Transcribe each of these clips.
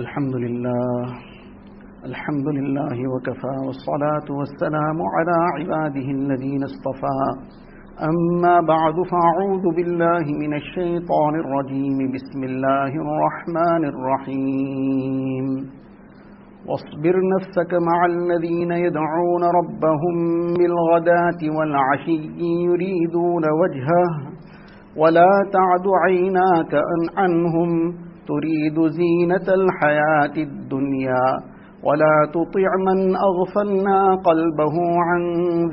الحمد لله الحمد لله وكفى والصلاة والسلام على عباده الذين اصطفى. أما بعد فأعوذ بالله من الشيطان الرجيم. بسم الله الرحمن الرحيم. واصبر نفسك مع الذين يدعون ربهم بالغداة والعشي يريدون وجهه ولا تعد عيناك عنهم. تريد زينة الحياة الدنيا ولا تطع من أغفلنا قلبه عن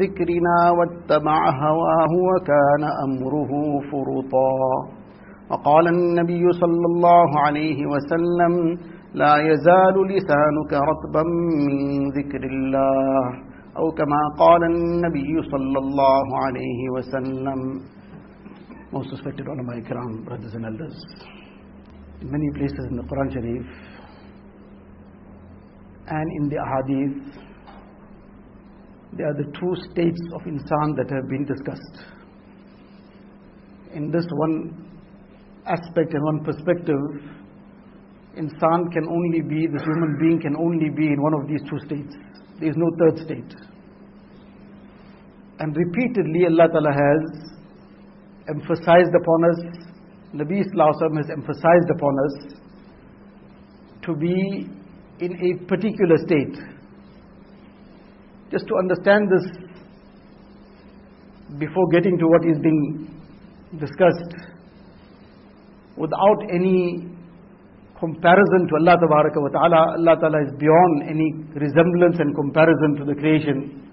ذكرنا واتبع هواه وكان أمره فرطا. وقال النبي صلى الله عليه وسلم لا يزال لسانك رطبا من ذكر الله. أو كما قال النبي صلى الله عليه وسلم. Most respected ulama ikram, brothers and elders. In many places in the Quran Sharif and in the Ahadith, there are the two states of insan that have been discussed. In this one aspect and one perspective, insan can only be, this human being can only be in one of these two states. There is no third state. And repeatedly Allah Ta'ala has emphasized upon us, Nabi Sallallahu has emphasized upon us to be in a particular state. Just to understand this, before getting to what is being discussed, without any comparison to Allah wa Ta'ala, Allah Ta'ala is beyond any resemblance and comparison to the creation.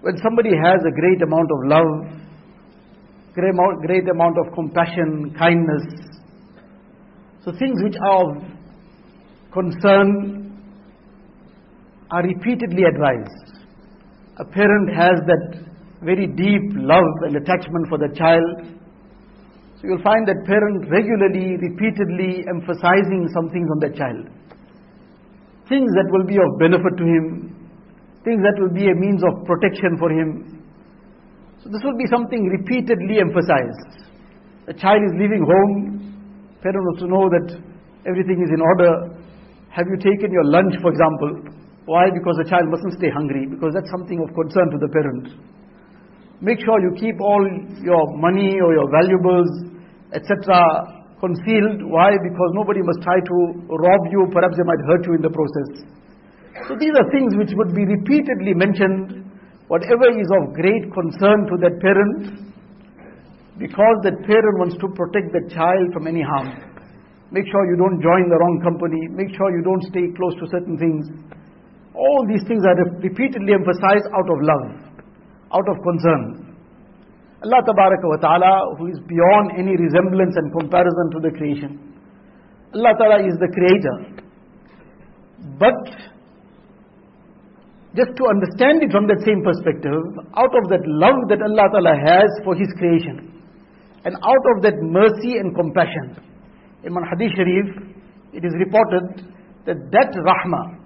When somebody has a great amount of love, great amount, great amount of compassion, kindness, so things which are of concern are repeatedly advised. A parent has that very deep love and attachment for the child. So you'll find that parent regularly, repeatedly emphasizing some things on that child. Things that will be of benefit to him, things that will be a means of protection for him. So this will be something repeatedly emphasized. The child is leaving home, parent wants to know that everything is in order. Have you taken your lunch, for example? Why? Because the child mustn't stay hungry, because that's something of concern to the parent. Make sure you keep all your money or your valuables, etc., concealed. Why? Because nobody must try to rob you, perhaps they might hurt you in the process. So these are things which would be repeatedly mentioned, whatever is of great concern to that parent, because that parent wants to protect the child from any harm. Make sure you don't join the wrong company, make sure you don't stay close to certain things. All these things are repeatedly emphasized out of love, out of concern. Allah wa ta'ala, who is beyond any resemblance and comparison to the creation. Allah ta'ala is the creator. But just to understand it from that same perspective, out of that love that Allah Ta'ala has for His creation, and out of that mercy and compassion. In one hadith sharif, it is reported that that rahmah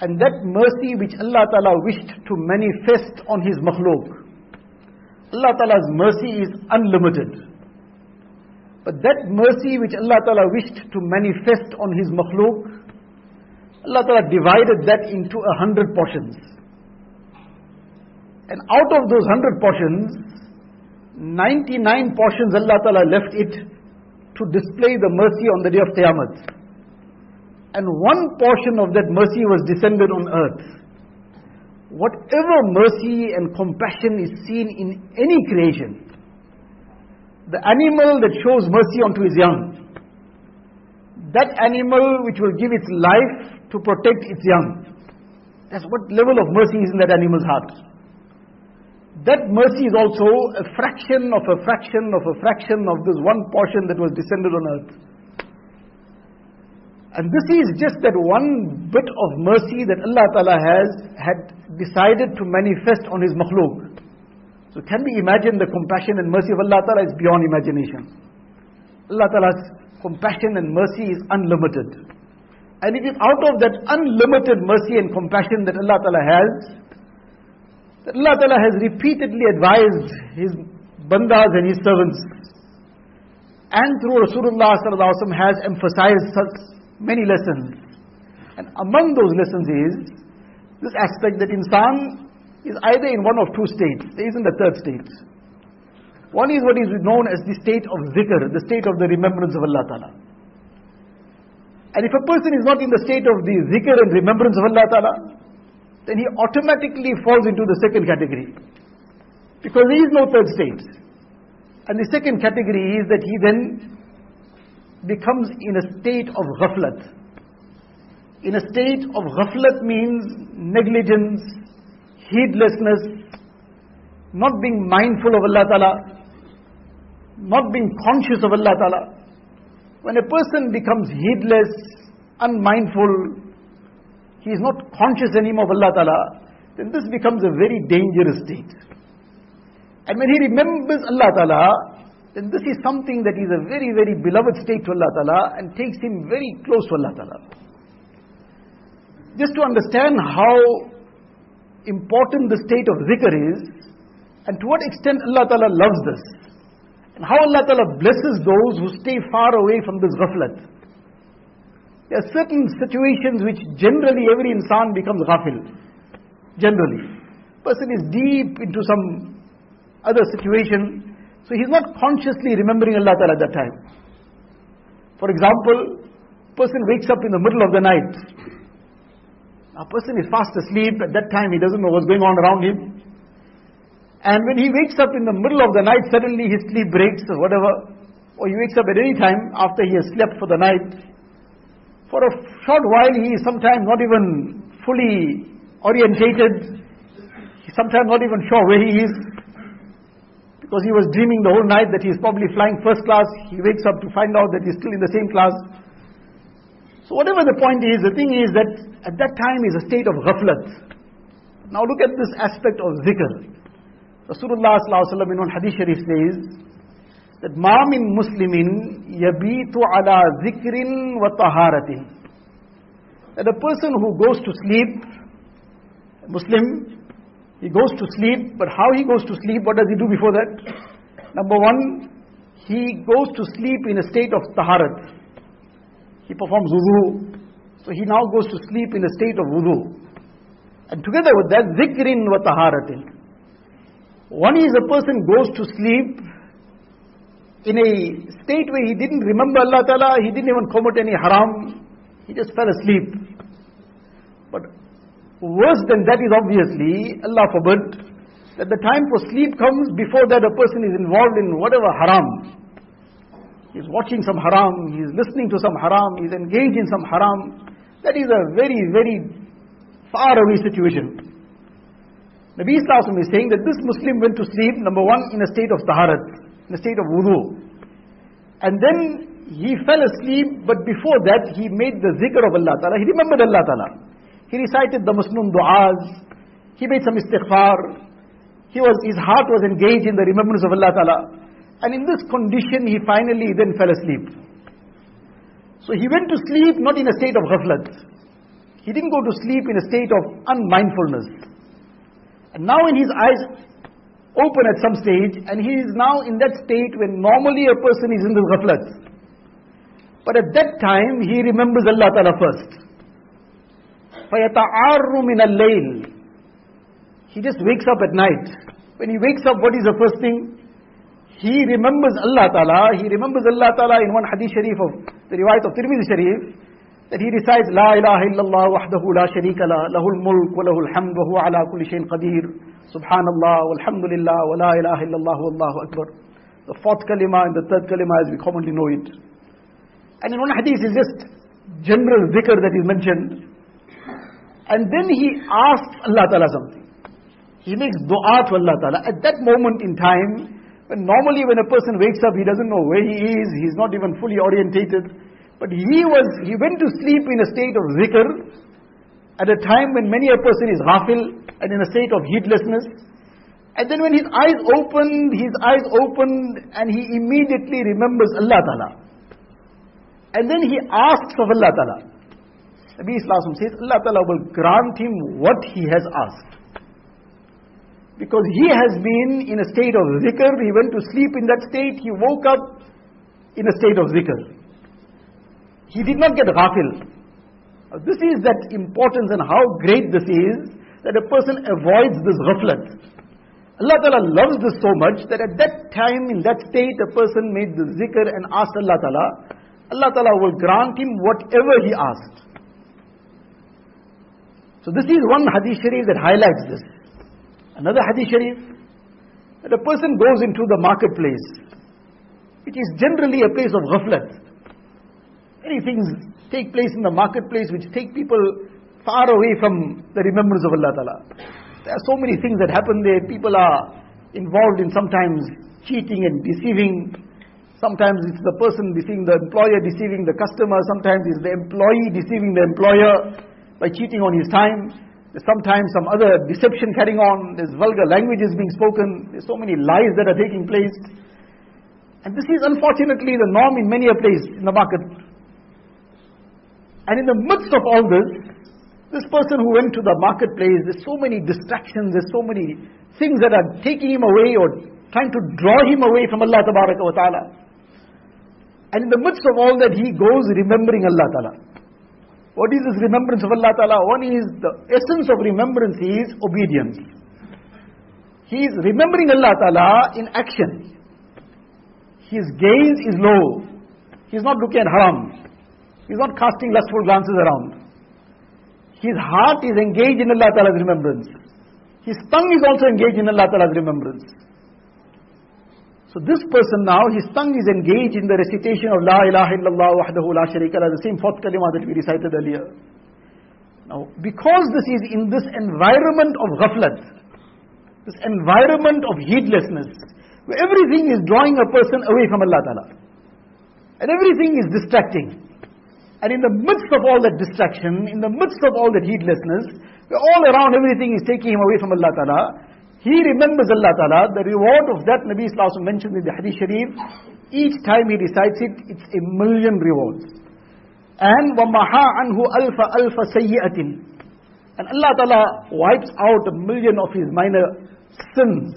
and that mercy which Allah Ta'ala wished to manifest on His makhluk, Allah Ta'ala's mercy is unlimited. But that mercy which Allah Ta'ala wished to manifest on His makhluk, Allah Ta'ala divided that into a hundred portions. And out of those hundred portions, 99 portions Allah Ta'ala left it to display the mercy on the day of Qiyamah. And one portion of that mercy was descended on earth. Whatever mercy and compassion is seen in any creation, the animal that shows mercy onto his young, that animal which will give its life to protect its young, that's what level of mercy is in that animal's heart. That mercy is also a fraction of a fraction of a fraction of this one portion that was descended on earth. And this is just that one bit of mercy that Allah Ta'ala has had decided to manifest on His makhluk. So can we imagine the compassion and mercy of Allah Ta'ala is beyond imagination. Allah Ta'ala's compassion and mercy is unlimited. And it is out of that unlimited mercy and compassion that Allah Ta'ala has that Allah Ta'ala has repeatedly advised His bandas and His servants. and through Rasulullah has emphasized such many lessons. And among those lessons is this aspect that insan is either in one of two states. There isn't a third state. One is what is known as the state of zikr, the state of the remembrance of Allah Ta'ala. And if a person is not in the state of the zikr and remembrance of Allah Ta'ala, then he automatically falls into the second category. Because there is no third state. And the second category is that he then becomes in a state of ghaflat. In a state of ghaflat means negligence, heedlessness, not being mindful of Allah Ta'ala, not being conscious of Allah Ta'ala. When a person becomes heedless, unmindful, he is not conscious anymore of Allah Ta'ala, then this becomes a very dangerous state. And when he remembers Allah Ta'ala, then this is something that is a very, very beloved state to Allah Ta'ala and takes him very close to Allah Ta'ala. Just to understand how important the state of zikr is, and to what extent Allah Ta'ala loves this, and how Allah Ta'ala blesses those who stay far away from this ghaflat. There are certain situations which generally every insan becomes ghafil. Generally. Person is deep into some other situation, so he's not consciously remembering Allah Ta'ala at that time. For example, person wakes up in the middle of the night. A person is fast asleep, at that time he doesn't know what's going on around him. And when he wakes up in the middle of the night, suddenly his sleep breaks or whatever, or he wakes up at any time after he has slept for the night, for a short while, he is sometimes not even fully orientated. He's sometimes not even sure where he is. Because he was dreaming the whole night that he is probably flying first class. He wakes up to find out that he's still in the same class. So whatever the point is, the thing is that at that time is a state of ghaflat. Now look at this aspect of zikr. Rasulullah sallallahu in one hadith sharif says, that ma min muslimin yabitu ala zikrin wa taharatin. That a person who goes to sleep, Muslim, he goes to sleep, but how he goes to sleep, what does he do before that? Number one, he goes to sleep in a state of taharat. He performs wudu. So he now goes to sleep in a state of wudu. And together with that, zikrin wa taharatin. One is a person goes to sleep in a state where he didn't remember Allah Ta'ala, he didn't even commit any haram, he just fell asleep. But worse than that is obviously, Allah forbid, that the time for sleep comes before that a person is involved in whatever haram. He's watching some haram, he's listening to some haram, he's engaged in some haram. That is a very, very far away situation. Nabi Islam is saying that this Muslim went to sleep, number one, in a state of taharat in a state of wudu. And then he fell asleep, but before that he made the zikr of Allah Ta'ala. He remembered Allah Ta'ala. He recited the Muslim du'as. He made some istighfar. He was, his heart was engaged in the remembrance of Allah Ta'ala. And in this condition, he finally then fell asleep. So he went to sleep not in a state of ghaflat. He didn't go to sleep in a state of unmindfulness. And now in his eyes, open at some stage and he is now in that state when normally a person is in the ghaflat. But at that time he remembers Allah Ta'ala first. فَيَتَعَارُّ مِنَ اللَّيْلِ He just wakes up at night. When he wakes up, what is the first thing? He remembers Allah Ta'ala. He remembers Allah Ta'ala in one hadith sharif of the riwayat of Tirmidhi Sharif that he recites La ilaha illallah wahdahu la sharika la lahul mulk wa lahul hamd wa huwa ala kulli shayin qadir Subhanallah, Alhamdulillah, wa la ilaha illallah, Allahu Akbar. The fourth kalima and the third kalima as we commonly know it. And in one hadith is just general dhikr that is mentioned. And then he asks Allah Ta'ala something. He makes dua to Allah Ta'ala. At that moment in time, when normally when a person wakes up, he doesn't know where he is, he's not even fully orientated. But he was, he went to sleep in a state of zikr, at a time when many a person is ghafil, and in a state of heedlessness. And then when his eyes opened, his eyes opened and he immediately remembers Allah Ta'ala. And then he asks of Allah Ta'ala. Nabi Islam says Allah Ta'ala will grant him what he has asked. Because he has been in a state of zikr, he went to sleep in that state, he woke up in a state of zikr. He did not get ghafil. This is that importance and how great this is that a person avoids this ghaflat. Allah Ta'ala loves this so much that at that time, in that state, a person made the zikr and asked Allah Ta'ala, Allah Ta'ala will grant him whatever he asked. So this is one hadith sharif that highlights this. Another hadith sharif, that a person goes into the marketplace, which is generally a place of ghaflat. Many things take place in the marketplace which take people far away from the remembrance of Allah Ta'ala. There are so many things that happen there. People are involved in sometimes cheating and deceiving. Sometimes it's the person deceiving the employer, deceiving the customer. Sometimes it's the employee deceiving the employer by cheating on his time. There's sometimes some other deception carrying on. There's vulgar languages being spoken. There's so many lies that are taking place. And this is unfortunately the norm in many a place in the market. And in the midst of all this, this person who went to the marketplace, there's so many distractions, there's so many things that are taking him away or trying to draw him away from Allah wa ta'ala. And in the midst of all that, he goes remembering Allah ta'ala. What is this remembrance of Allah ta'ala? One is, the essence of remembrance is obedience. He is remembering Allah ta'ala in action. His gaze is low. He is not looking at haram. He's not casting lustful glances around. His heart is engaged in Allah Ta'ala's remembrance. His tongue is also engaged in Allah Ta'ala's remembrance. So this person now, his tongue is engaged in the recitation of La ilaha illallah wahdahu la sharika la, the same fourth kalima that we recited earlier. Now, because this is in this environment of ghaflat, this environment of heedlessness, where everything is drawing a person away from Allah Ta'ala, and everything is distracting, and in the midst of all that distraction, in the midst of all that heedlessness, all around everything is taking him away from Allah Ta'ala. He remembers Allah Ta'ala. The reward of that Nabi Sallallahu mentioned in the Hadith Sharif, each time he recites it, it's a million rewards. And وَمَحَا عَنْهُ أَلْفَ أَلْفَ سَيِّئَةٍ And Allah Ta'ala wipes out a million of his minor sins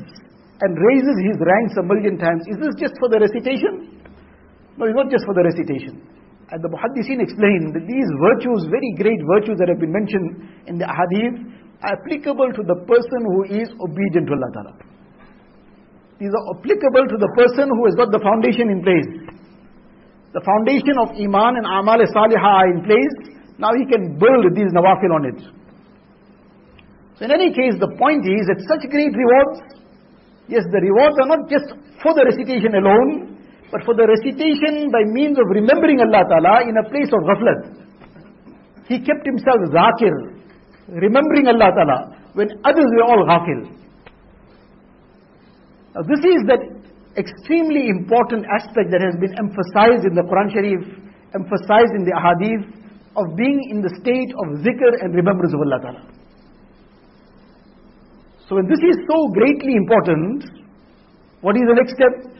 and raises his ranks a million times. Is this just for the recitation? No, it's not just for the recitation. And the Muhaddisin explain that these virtues, very great virtues that have been mentioned in the Hadith, are applicable to the person who is obedient to Allah Ta'ala. These are applicable to the person who has got the foundation in place. The foundation of Iman and Amal Salihah are in place. Now he can build these nawafil on it. So in any case, the point is that such great rewards, yes, the rewards are not just for the recitation alone, but for the recitation by means of remembering Allah Ta'ala in a place of ghaflat. He kept himself zakir, remembering Allah Ta'ala, when others were all ghafil. Now this is that extremely important aspect that has been emphasized in the Quran Sharif, emphasized in the Ahadith, of being in the state of zikr and remembrance of Allah Ta'ala. So when this is so greatly important, what is the next step?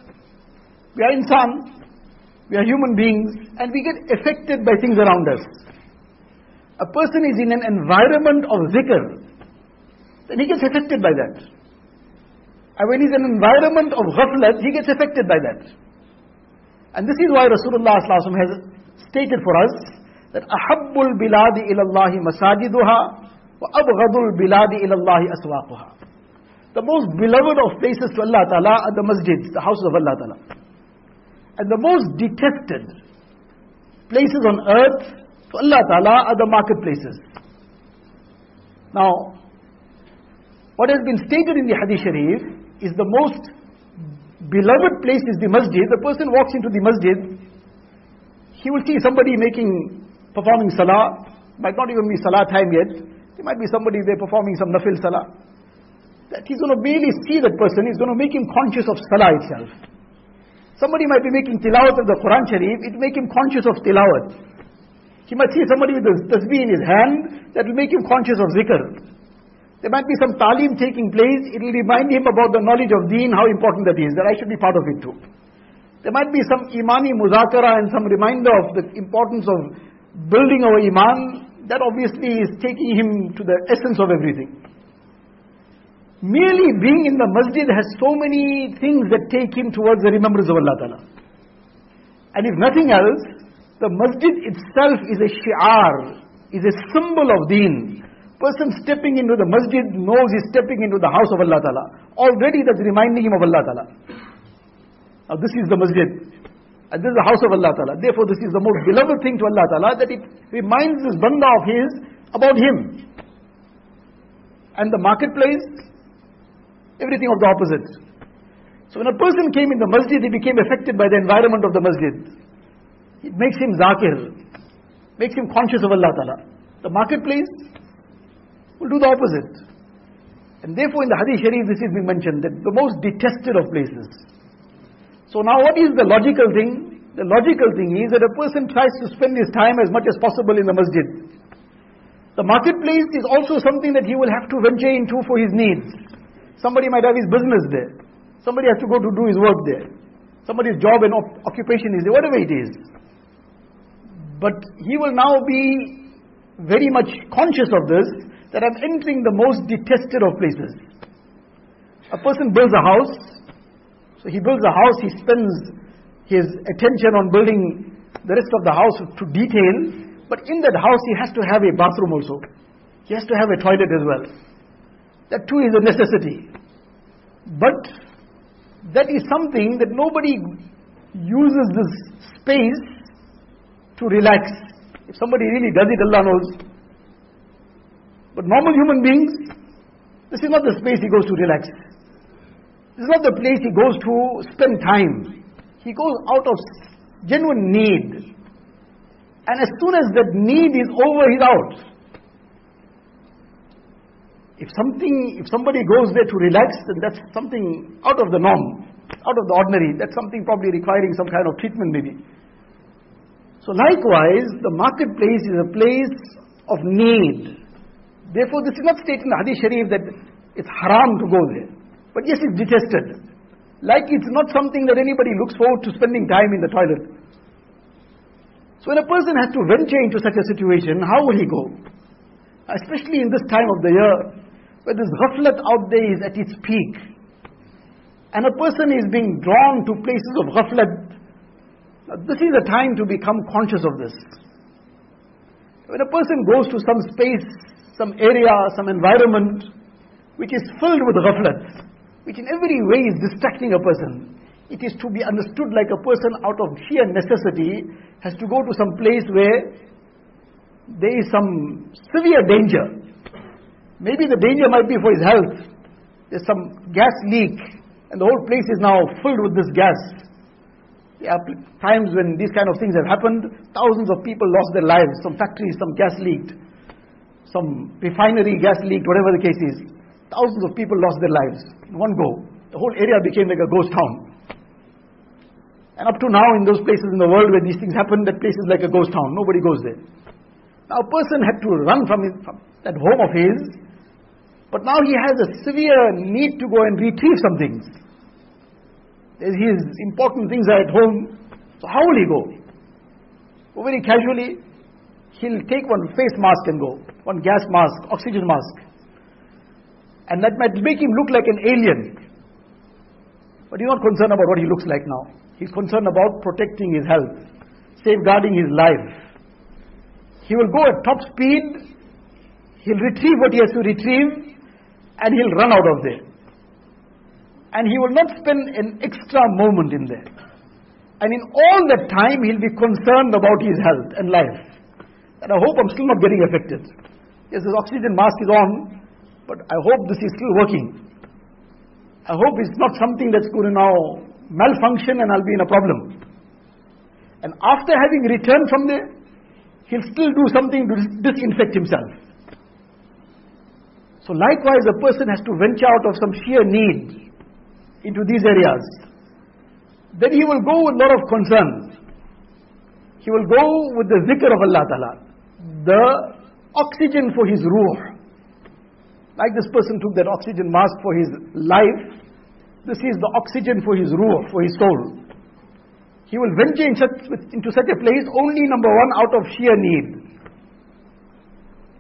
We are insan, we are human beings, and we get affected by things around us. A person is in an environment of zikr, then he gets affected by that. And when he's in an environment of ghaflat, he gets affected by that. And this is why Rasulullah has stated for us that Ahabbul biladi ilallahi masajiduha wa abghadul biladi ilallahi aswaquha. The most beloved of places to Allah Ta'ala are the masjids, the houses of Allah Ta'ala. And the most detested places on earth to Allah Ta'ala are the marketplaces. Now, what has been stated in the Hadith Sharif is the most beloved place is the masjid. The person walks into the masjid, he will see somebody making, performing salah, might not even be salah time yet. There might be somebody there performing some nafil salah. That he's going to really see that person, he's going to make him conscious of salah itself. Somebody might be making tilawat of the Quran Sharif, it make him conscious of tilawat. He might see somebody with a tasbih in his hand, that will make him conscious of zikr. There might be some talim taking place, it will remind him about the knowledge of deen, how important that is, that I should be part of it too. There might be some imani muzakara and some reminder of the importance of building our iman, that obviously is taking him to the essence of everything. Merely being in the masjid has so many things that take him towards the remembrance of Allah Ta'ala. And if nothing else, the masjid itself is a shi'ar, is a symbol of deen. Person stepping into the masjid knows he's stepping into the house of Allah Ta'ala. Already that's reminding him of Allah Ta'ala. Now this is the masjid. And this is the house of Allah Ta'ala. Therefore this is the most beloved thing to Allah Ta'ala that it reminds this banda of his about him. And the marketplace, everything of the opposite. So when a person came in the masjid, he became affected by the environment of the masjid. It makes him zakir, makes him conscious of Allah Ta'ala. The marketplace will do the opposite. And therefore in the Hadith Sharif this is being mentioned, that the most detested of places. So now what is the logical thing? The logical thing is that a person tries to spend his time as much as possible in the masjid. The marketplace is also something that he will have to venture into for his needs. Somebody might have his business there. Somebody has to go to do his work there. Somebody's job and op- occupation is there, whatever it is. But he will now be very much conscious of this, that I'm entering the most detested of places. A person builds a house, so he builds a house, he spends his attention on building the rest of the house to detail, but in that house, he has to have a bathroom also. He has to have a toilet as well. That too is a necessity. But that is something that nobody uses this space to relax. If somebody really does it, Allah knows. But normal human beings, this is not the space he goes to relax. This is not the place he goes to spend time. He goes out of genuine need. And as soon as that need is over, he's out. If something, if somebody goes there to relax, then that's something out of the norm, out of the ordinary. That's something probably requiring some kind of treatment maybe. So likewise, the marketplace is a place of need. Therefore, this is not stated in the Hadith Sharif that it's haram to go there. But yes, it's detested. Like it's not something that anybody looks forward to spending time in the toilet. So when a person has to venture into such a situation, how will he go? Especially in this time of the year, where this ghaflat out there is at its peak. And a person is being drawn to places of ghaflat. This is a time to become conscious of this. When a person goes to some space, some area, some environment, which is filled with ghaflat, which in every way is distracting a person, it is to be understood like a person out of sheer necessity has to go to some place where there is some severe danger. Maybe the danger might be for his health. There's some gas leak and the whole place is now filled with this gas. There are times when these kind of things have happened, thousands of people lost their lives, some factories, some gas leaked, some refinery gas leaked, whatever the case is. Thousands of people lost their lives in one go. The whole area became like a ghost town. And up to now, in those places in the world where these things happen, that place is like a ghost town. Nobody goes there. Now, a person had to run from, his, from that home of his, but now he has a severe need to go and retrieve some things. His important things are at home. So how will he go? Well, very casually, he'll take one face mask and go, one gas mask, oxygen mask. And that might make him look like an alien. But he's not concerned about what he looks like now. He's concerned about protecting his health, safeguarding his life. He will go at top speed, he'll retrieve what he has to retrieve, and he'll run out of there. And he will not spend an extra moment in there. And in all that time, he'll be concerned about his health and life. And I hope I'm still not getting affected. Yes, this oxygen mask is on, but I hope this is still working. I hope it's not something that's going to now malfunction and I'll be in a problem. And after having returned from there, he'll still do something to disinfect himself. So likewise, a person has to venture out of some sheer need into these areas. Then he will go with lot of concern. He will go with the zikr of Allah Ta'ala. The oxygen for his ruh. Like this person took that oxygen mask for his life, this is the oxygen for his ruh, for his soul. He will venture in such, into such a place only, number one, out of sheer need.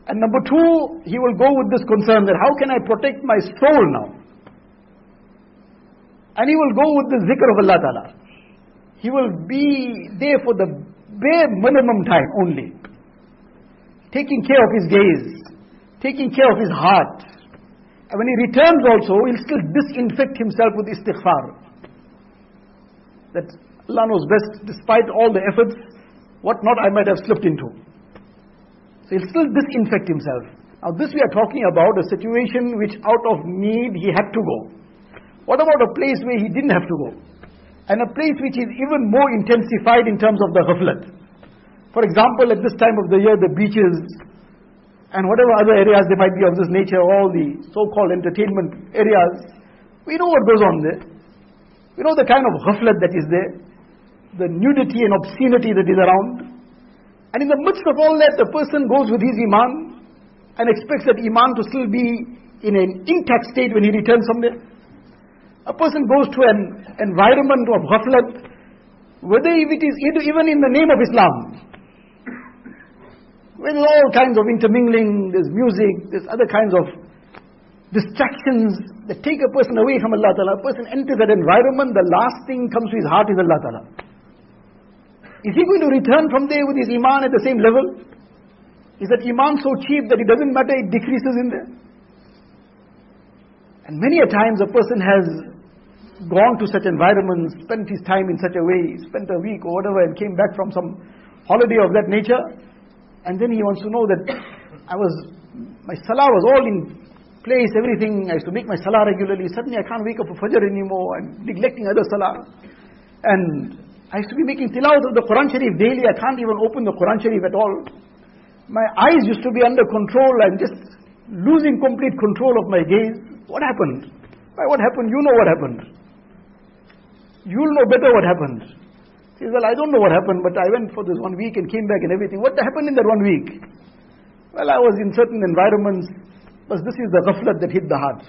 And number two, he will go with this concern that how can I protect my soul now? And he will go with the zikr of Allah Ta'ala. he will be there for the bare minimum time only. Taking care of his gaze, taking care of his heart. And when he returns also, he'll still disinfect himself with istighfar. That Allah knows best, despite all the efforts, what not I might have slipped into. So he'll still disinfect himself. Now this we are talking about a situation which out of need he had to go. What about a place where he didn't have to go? And a place which is even more intensified in terms of the ghaflat. For example, at this time of the year, the beaches and whatever other areas there might be of this nature, all the so-called entertainment areas, we know what goes on there. We know the kind of ghaflat that is there, the nudity and obscenity that is around. And in the midst of all that, the person goes with his iman and expects that iman to still be in an intact state when he returns from there. A person goes to an environment of ghaflat, whether if it is even in the name of Islam, with all kinds of intermingling, there's music, there's other kinds of distractions that take a person away from Allah Ta'ala. A person enters that environment, the last thing comes to his heart is Allah Ta'ala. Is he going to return from there with his iman at the same level? Is that iman so cheap that it doesn't matter, it decreases in there? And many a times a person has gone to such environments, spent his time in such a way, spent a week or whatever, and came back from some holiday of that nature, and then he wants to know that I was, my salah was all in place, everything, I used to make my salah regularly, suddenly I can't wake up for Fajr anymore, I'm neglecting other salah. And I used to be making tilawat of the Quran Sharif daily. I can't even open the Quran Sharif at all. My eyes used to be under control. I'm just losing complete control of my gaze. What happened? Why, what happened? You know what happened. You'll know better what happened. He says, well, I don't know what happened, but I went for this one week and came back and everything. What happened in that one week? Well, I was in certain environments, but this is the ghaflat that hit the heart.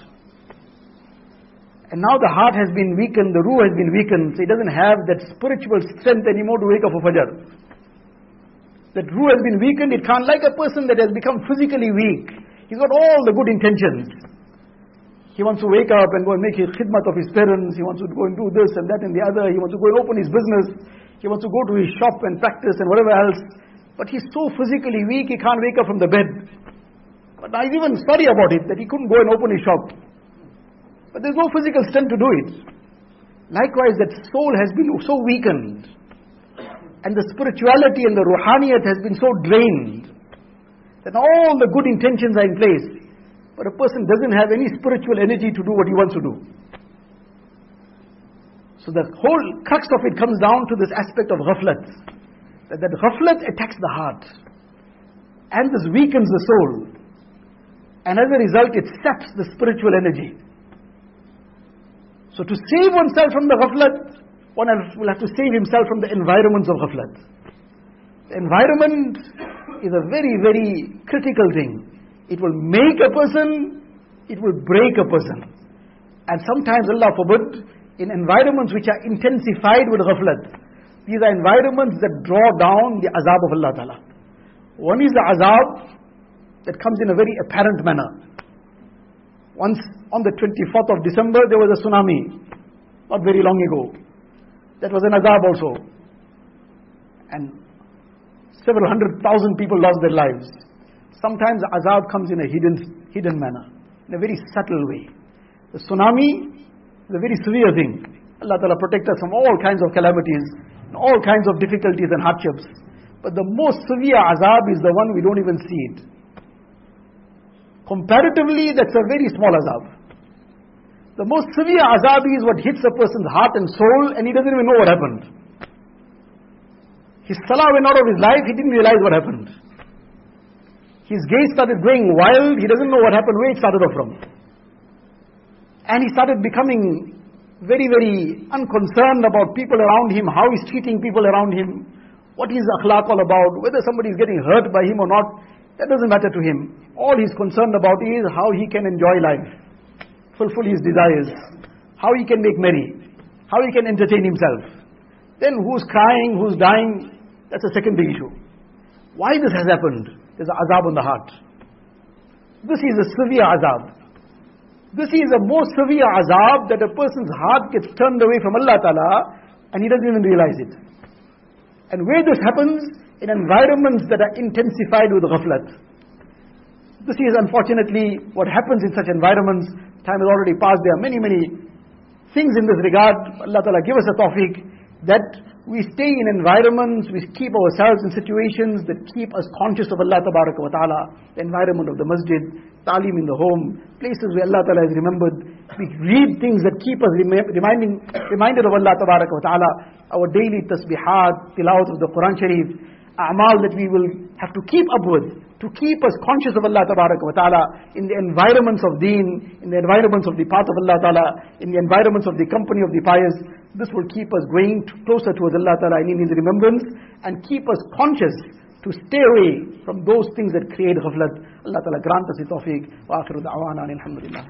And now the heart has been weakened, the ruh has been weakened, so it doesn't have that spiritual strength anymore to wake up for Fajr. That ruh has been weakened, it can't, like a person that has become physically weak. He's got all the good intentions. He wants to wake up and go and make his khidmat of his parents, he wants to go and do this and that and the other, he wants to go and open his business, he wants to go to his shop and practice and whatever else. But he's so physically weak, he can't wake up from the bed. But he's even sorry about it, that he couldn't go and open his shop. But there's no physical strength to do it. Likewise, that soul has been so weakened. And the spirituality and the ruhaniyat has been so drained. That all the good intentions are in place. But a person doesn't have any spiritual energy to do what he wants to do. So the whole crux of it comes down to this aspect of ghaflat. That, that ghaflat attacks the heart. And this weakens the soul. And as a result, it saps the spiritual energy. So to save oneself from the ghaflat, one will have to save himself from the environments of ghaflat. The environment is a very, very critical thing. It will make a person, it will break a person. And sometimes, Allah forbid, in environments which are intensified with ghaflat, these are environments that draw down the azab of Allah Ta'ala. One is the azab that comes in a very apparent manner. Once on the 24th of December, there was a tsunami, not very long ago. That was an azab also. And several hundred thousand people lost their lives. Sometimes azab comes in a hidden, hidden manner, in a very subtle way. The tsunami is a very severe thing. Allah Ta'ala protect us from all kinds of calamities, and all kinds of difficulties and hardships. But the most severe azab is the one we don't even see it. Comparatively, that's a very small azab. The most severe azab is what hits a person's heart and soul and he doesn't even know what happened. His salah went out of his life, he didn't realize what happened. His gaze started going wild, he doesn't know what happened, where it started off from. And he started becoming very, very unconcerned about people around him, how he's treating people around him, what is akhlaq all about, whether somebody is getting hurt by him or not, that doesn't matter to him. All he's concerned about is how he can enjoy life fulfill his desires, how he can make merry, how he can entertain himself. Then who's crying, who's dying, that's a second big issue. Why this has happened? There's an azab on the heart. This is a severe azab. This is a more severe azab that a person's heart gets turned away from Allah Ta'ala and he doesn't even realize it. And where this happens, in environments that are intensified with ghaflat. This is unfortunately what happens in such environments. Time has already passed. There are many, many things in this regard. Allah Ta'ala give us a tawfiq that we stay in environments, we keep ourselves in situations that keep us conscious of Allah ta'ala, the environment of the masjid, talim in the home, places where Allah ta'ala is remembered. We read things that keep us reminding, reminded of Allah ta'ala, our daily tasbihat, tilawat of the Quran Sharif, a'mal that we will have to keep up with to keep us conscious of Allah wa ta'ala in the environments of deen, in the environments of the path of Allah ta'ala, in the environments of the company of the pious. This will keep us going closer towards Allah ta'ala in His remembrance and keep us conscious to stay away from those things that create ghaflat. Allah ta'ala grant us the tawfiq. Wa akhiru da'wana alhamdulillah.